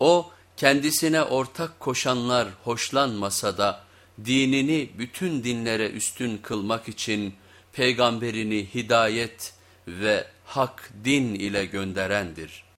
O kendisine ortak koşanlar hoşlanmasa da dinini bütün dinlere üstün kılmak için peygamberini hidayet ve hak din ile gönderendir.''